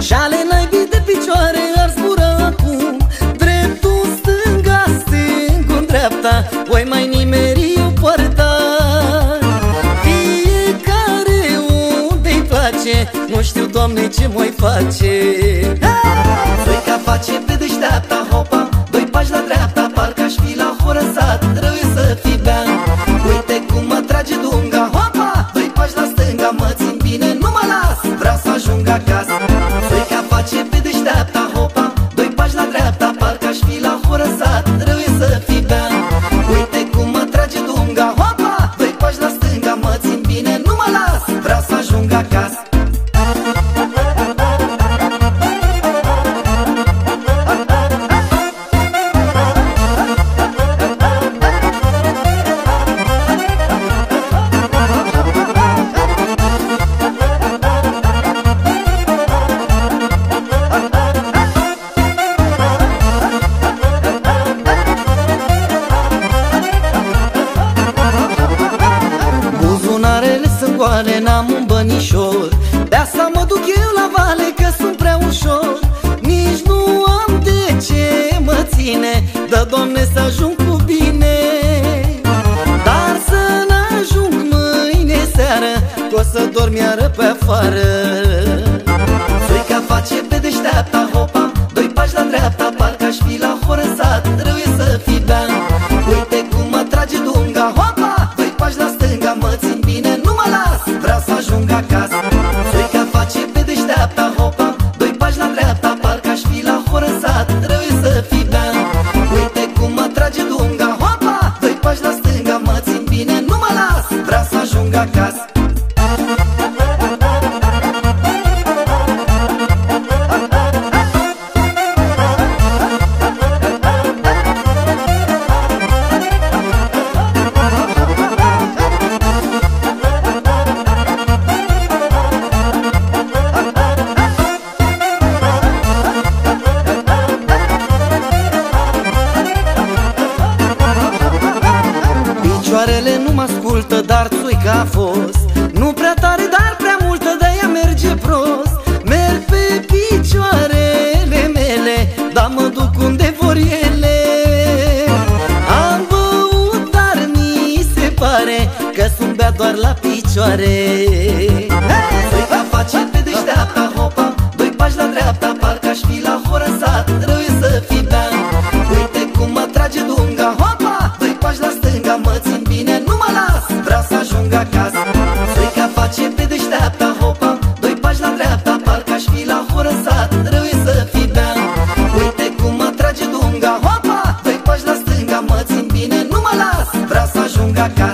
Și ale naibii de picioare ar zbura acum. Dreptul stânga, stângul dreapta Voi mai nimeri o poarta. Fiecare unde-i place Nu știu, Doamne, ce mai face. Frica face pe deșteapta, hopa Doi pași la dreapta, parcă aș fi la horăsat Trebuie să Buzunarele sunt goale, n-am un bănișor. De asta mă duc eu la vale, că sunt prea ușor. Nici nu am de ce mă ține Dă, Doamne, să ajung cu bine. Dar să n-ajung mâine seară Că o să dorm iară pe afară pe deșteapta, Picioarele nu mă ascultă, dar țuica a fost. Nu prea tare, dar prea multă, de-aia merge prost. Merg pe picioarele mele, dar mă duc unde vor ele. Am băut, dar mi se pare că sunt bea doar la picioare. Frica face pe deșteapta, hopa Doi pași la dreapta, parcă aș fi la horăsat Trebuie să fii bea mine nu mă las. Vreau să ajung acasă.